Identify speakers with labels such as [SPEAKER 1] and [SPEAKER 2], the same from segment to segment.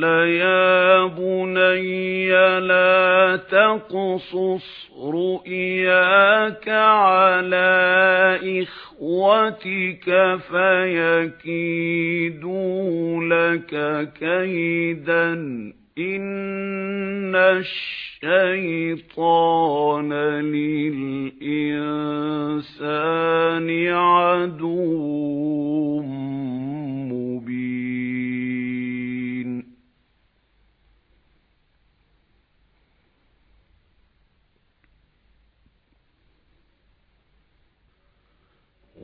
[SPEAKER 1] قَالَ يَا بُنَيَّ لَا تَقْصُصْ رُؤْيَاكَ عَلَى إِخْوَتِكَ فَيَكِيدُوا لَكَ كَيْدًا. إِنَّ الشَّيْطَانَ لِلْإِنسَانِ عَدُوٌّ.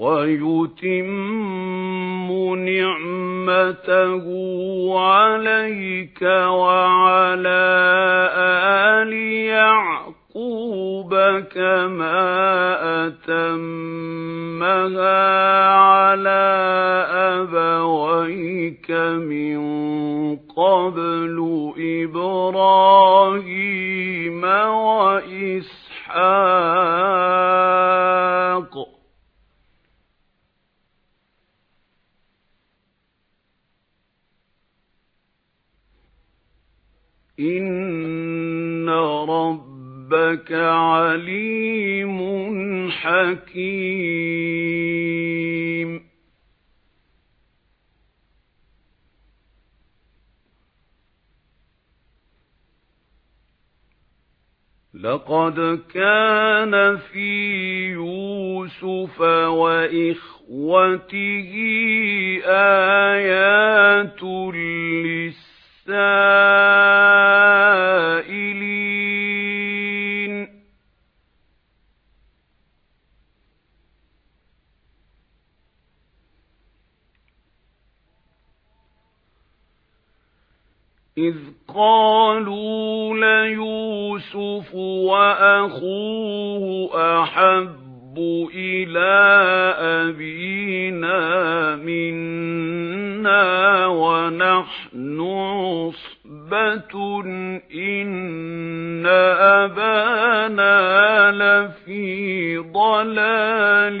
[SPEAKER 1] وَيُتِمُّ نِعْمَتَهُ عَلَيْكَ وَعَلَى آلِ يَعْقُوبَ كَمَا أَتَمَّهَا عَلَى أَبَوَيْكَ مِن قَبْلُ إِبْرَاهِيمَ وَإِسْحَاقَ إِنَّ رَبَّكَ عَلِيمٌ حَكِيمٌ لَقَدْ كَانَ فِي يُوسُفَ وَإِخْوَتِهِ آيَاتٌ إِذْ قَالُوا لَيُوسُفُ وَأَخُوهُ أَحَبُّ إِلَى أَبِينَا مِنَّا وَنَحْنُ عُصْبَةٌ إِنَّ أَبَانَا لَفِي ضَلَالٍ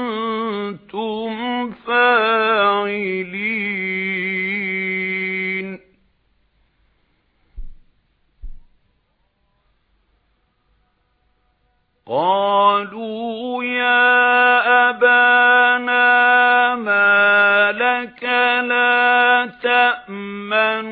[SPEAKER 1] قَالُوا يَا أَبَانَا مَا لَكَ لَا تَأْمَنَّا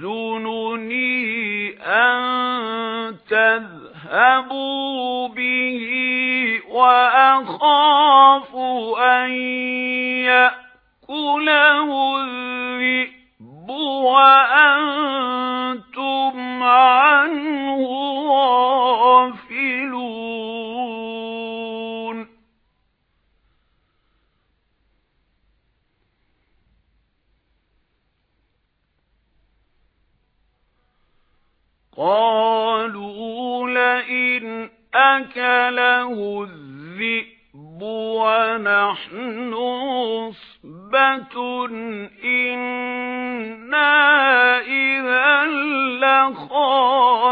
[SPEAKER 1] ليحزنني أن تذهبوا به وأخاف أن يأكله الذئب وأنتم قالوا لئن أكله الذئب ونحن صبة إنا إذا لخاسرون